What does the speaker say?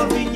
por mí.